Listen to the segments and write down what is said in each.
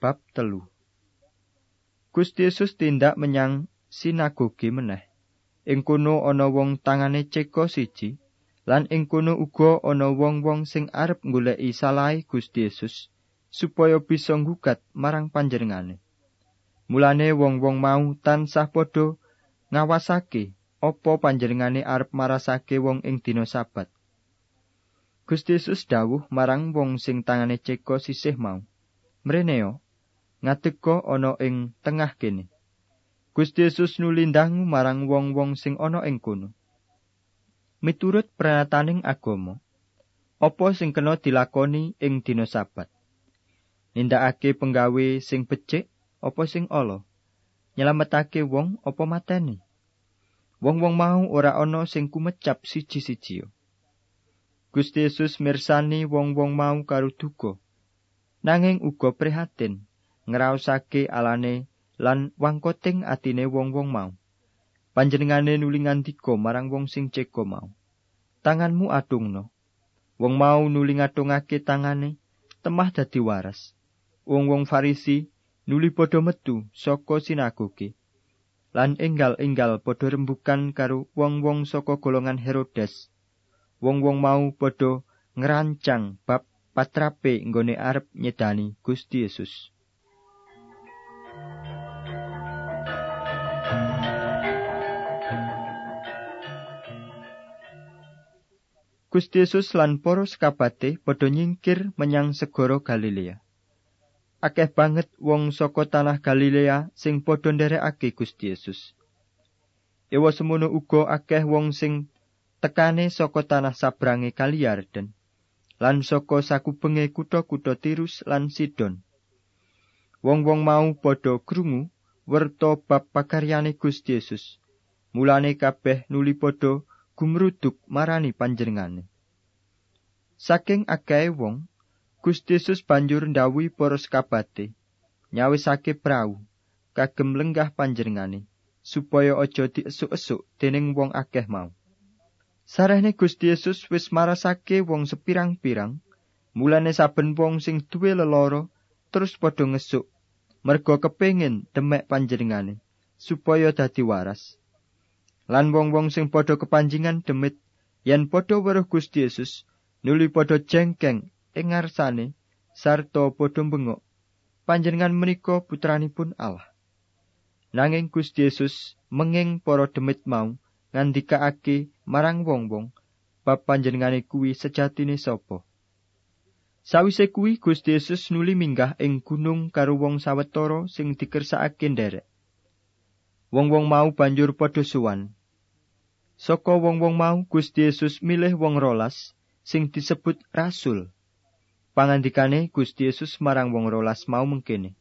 Bab telu Gusti Yesus tindak menyang sinagoge meneh. Ing kono ana wong tangane ceko siji, lan ing kono uga ana wong-wong sing arep goleki salahe Gusti Yesus supaya bisa nggugat marang panjenengane. Mulane wong-wong mau tansah padha ngawasake apa panjenengane arep marasake wong ing dina sabat. Gusti Yesus dawuh marang wong sing tangane ceko sisih mau. Mreneo, ngadeka ana ing tengah kene. Gusti Yesus nulindangu marang wong-wong sing ana ing kono. Miturut pranataning agama, apa sing kena dilakoni ing dina sabat? Nindakake penggawe sing becik apa sing ala? Nyelametake wong apa mateni? Wong-wong mau ora ana sing kumecap siji-siji. Gusti Yesus mirsani wong-wong mau karo duka. Nanging uga prihatin ngraosake alane lan wangkoting atine wong-wong mau. Panjenengane nuli ngandika marang wong sing ceko mau. Tanganmu adungno. Wong mau nuli ngadungake tangane, temah dadi waras. Wong-wong Farisi nuli padha metu saka sinagoge. Lan enggal-enggal padha rembukan karo wong-wong saka golongan Herodes. Wong-wong mau padha ngerancang bab patrape nggone arep nyedani Gusti Yesus. Gusti Yesus lan para sekabate padha nyingkir menyang segara Galilea. Akeh banget wong saka tanah Galilea sing padha nderekake Gusti Yesus. Ewa semono uga akeh wong sing tekane saka tanah sabrange Kali Yarden lan saka sakubenge kutha-kutha Tirus lan Sidon. Wong-wong mau padha krungu werta bab pakaryane Gusti Yesus. Mulane kabeh nuli padha gumruduk marani panjenengane. Saking akeh wong, Gusti Yesus banjur ndawuhi para sekabate, nyawisake prau kagem lenggah panjenengane supaya aja diesuk-esuk dening wong akeh mau. Sarehne Gusti Yesus wis marasake wong sepirang-pirang, mulane saben wong sing duwe lelara terus padha ngesuk merga kepengin demek panjenengane supaya dadi waras. Lan wong-wong sing padha kepanjingan demit yen padha weruh Gusti Yesus nuli padha jengkeng ing ngarsane sarta padha bengok panjenengan menika putranipun Allah. Nanging Gusti Yesus menging para demit mau ngandikaake marang wong-wong bab panjenengane kuwi sejatine sapa? Sawise kuwi Gusti Yesus nuli minggah ing gunung karo wong sawetara sing dikersakake nderek. Wong-wong mau banjur padha suwan Saka wong-wong mau Gusti Yesus milih wong rolas sing disebut rasul. Pangandikane Gusti Yesus marang wong rolas mau mengkene.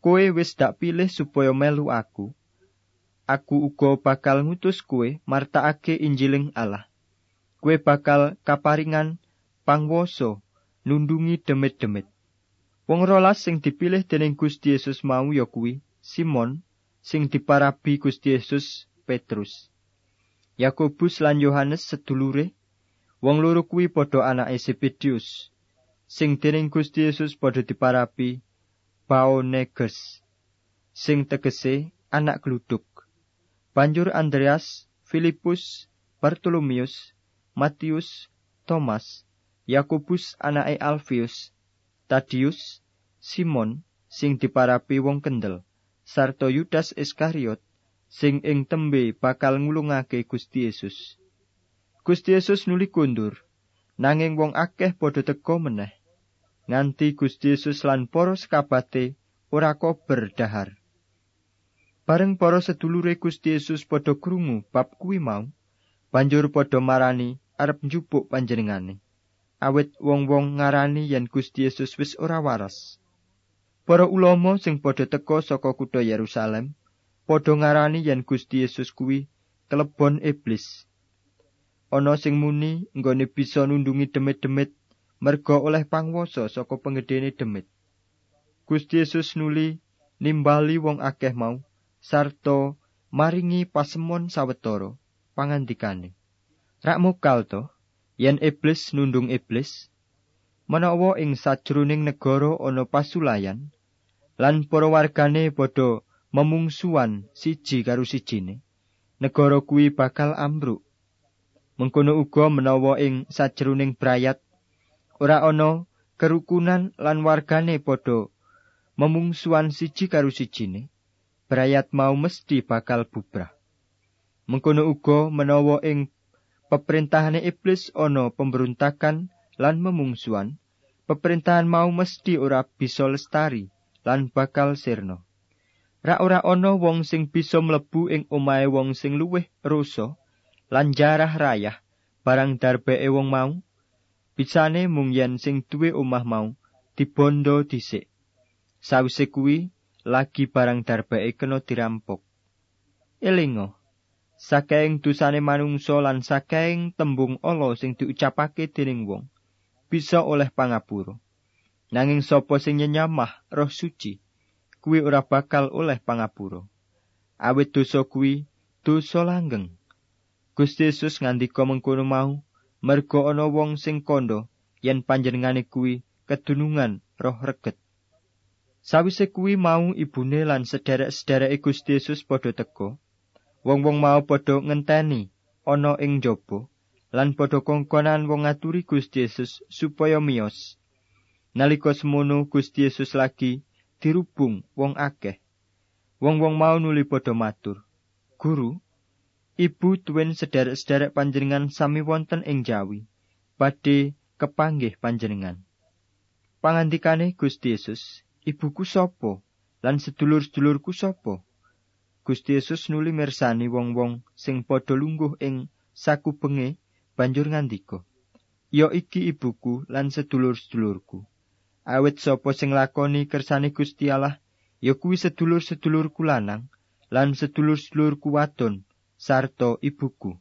Kowe wis dak pilih supaya melu aku. Aku uga bakal ngutus kowe martakake Injiling Allah. Kowe bakal kaparingan pangwoso nundungi demit-demit. Wong rolas sing dipilih dening Gusti Yesus mau ya kuwi Simon sing diparabi Gusti Yesus Petrus. Yakobus lan Yohanes sedulure wong loro kuwi padha anake Zebedius sing dening Gusti Yesus padha diparapi Baoneges sing tegese anak gluduk banjur Andreas Filipus Bartolomius Matius Thomas Yakobus anake Alfius Tadius Simon sing diparapi wong kendel sarta Yudas Iskariot sing ing tembe bakal ngulungake Gusti Yesus. Gusti Yesus nuli kundur, nanging wong akeh padha teka meneh. Nganti Gusti Yesus lan para sekabate ora kober dahar. Bareng para sedulure Gusti Yesus padha krungu bab kuwi mau, banjur padha marani arep njupuk panjenengane. Awit wong-wong ngarani yen Gusti Yesus wis ora waras. Para ulama sing padha teka saka kutha Yerusalem padha ngarani yen Gusti Yesus kuwi kelebon iblis. Ana sing muni nggone bisa nundungi demit-demit merga oleh pangwasa saka pengedene demit. Gusti Yesus nuli nimbali wong akeh mau sarta maringi pasemon sawetara pangandikane. Rak mokal to yen iblis nundung iblis Menawa ing sajroning negara ana pasulayan lan para wargane padha memungsuan siji karo sijine, negara kuwi bakal ambruk. Mengkono uga menawa ing sajroning brayat ora ana kerukunan lan wargane padha memungsuan siji karo sijine, brayat mau mesti bakal bubrah. Mengkono uga menawa ing peperintahane iblis ana pemberontakan lan memungsuan, peperintahan mau mesti ora bisa lestari lan bakal sirna. Ra ora ana wong sing bisa mlebu ing omahe wong sing luwih rasa lan jarah rayah barang darbeke wong mau. Bisane mung yen sing duwe omah mau dibondo dhisik. Sawise kuwi lagi barang darbeke kena dirampok. Elingo, saking dosane manungsa lan saking tembung ala sing diucapake dening wong bisa oleh pangapura. Nanging sapa sing nyenyamah roh suci, kuwi ora bakal oleh pangapura. Awit dosa kuwi dosa langgeng. Gusti Yesus ngandika mengkono mau, merga ana wong sing kandha yen panjenengane kuwi kedunungan roh reget. Sawise kuwi mau ibune lan sederek-sedereke Gusti Yesus padha teka. Wong-wong mau padha ngenteni ana ing njaba lan padha kongkonan wong ngaturi Gusti Yesus supaya miyos. Nalika semono Gusti Yesus lagi dirubung wong akeh. Wong-wong mau nuli padha matur, "Guru, ibu tuwin sederek-sederek panjenengan sami wonten ing Jawi, badhe kepanggih panjenengan." Pangandikane Gusti Yesus, "Ibuku sapa? Lan sedulur-sedulurku sapa?" Gusti Yesus nuli mirsani wong-wong sing padha lungguh ing sakubenge banjur ngandika Ya iki ibuku lan sedulur-sedulurku awit sapa sing lakoni kersane Gusti Allah ya kuwi sedulur-sedulurku lanang lan sedulur-sedulurku wadon sarta ibuku